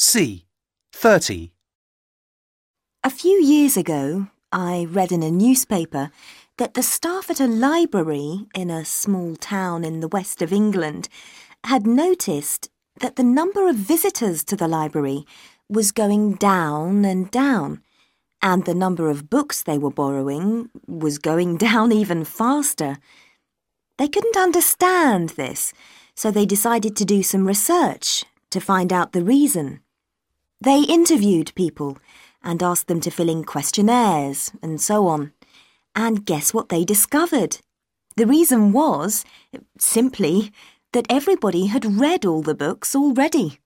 C. 30. A few years ago, I read in a newspaper that the staff at a library in a small town in the west of England had noticed that the number of visitors to the library was going down and down, and the number of books they were borrowing was going down even faster. They couldn't understand this, so they decided to do some research to find out the reason. They interviewed people and asked them to fill in questionnaires and so on. And guess what they discovered? The reason was, simply, that everybody had read all the books already.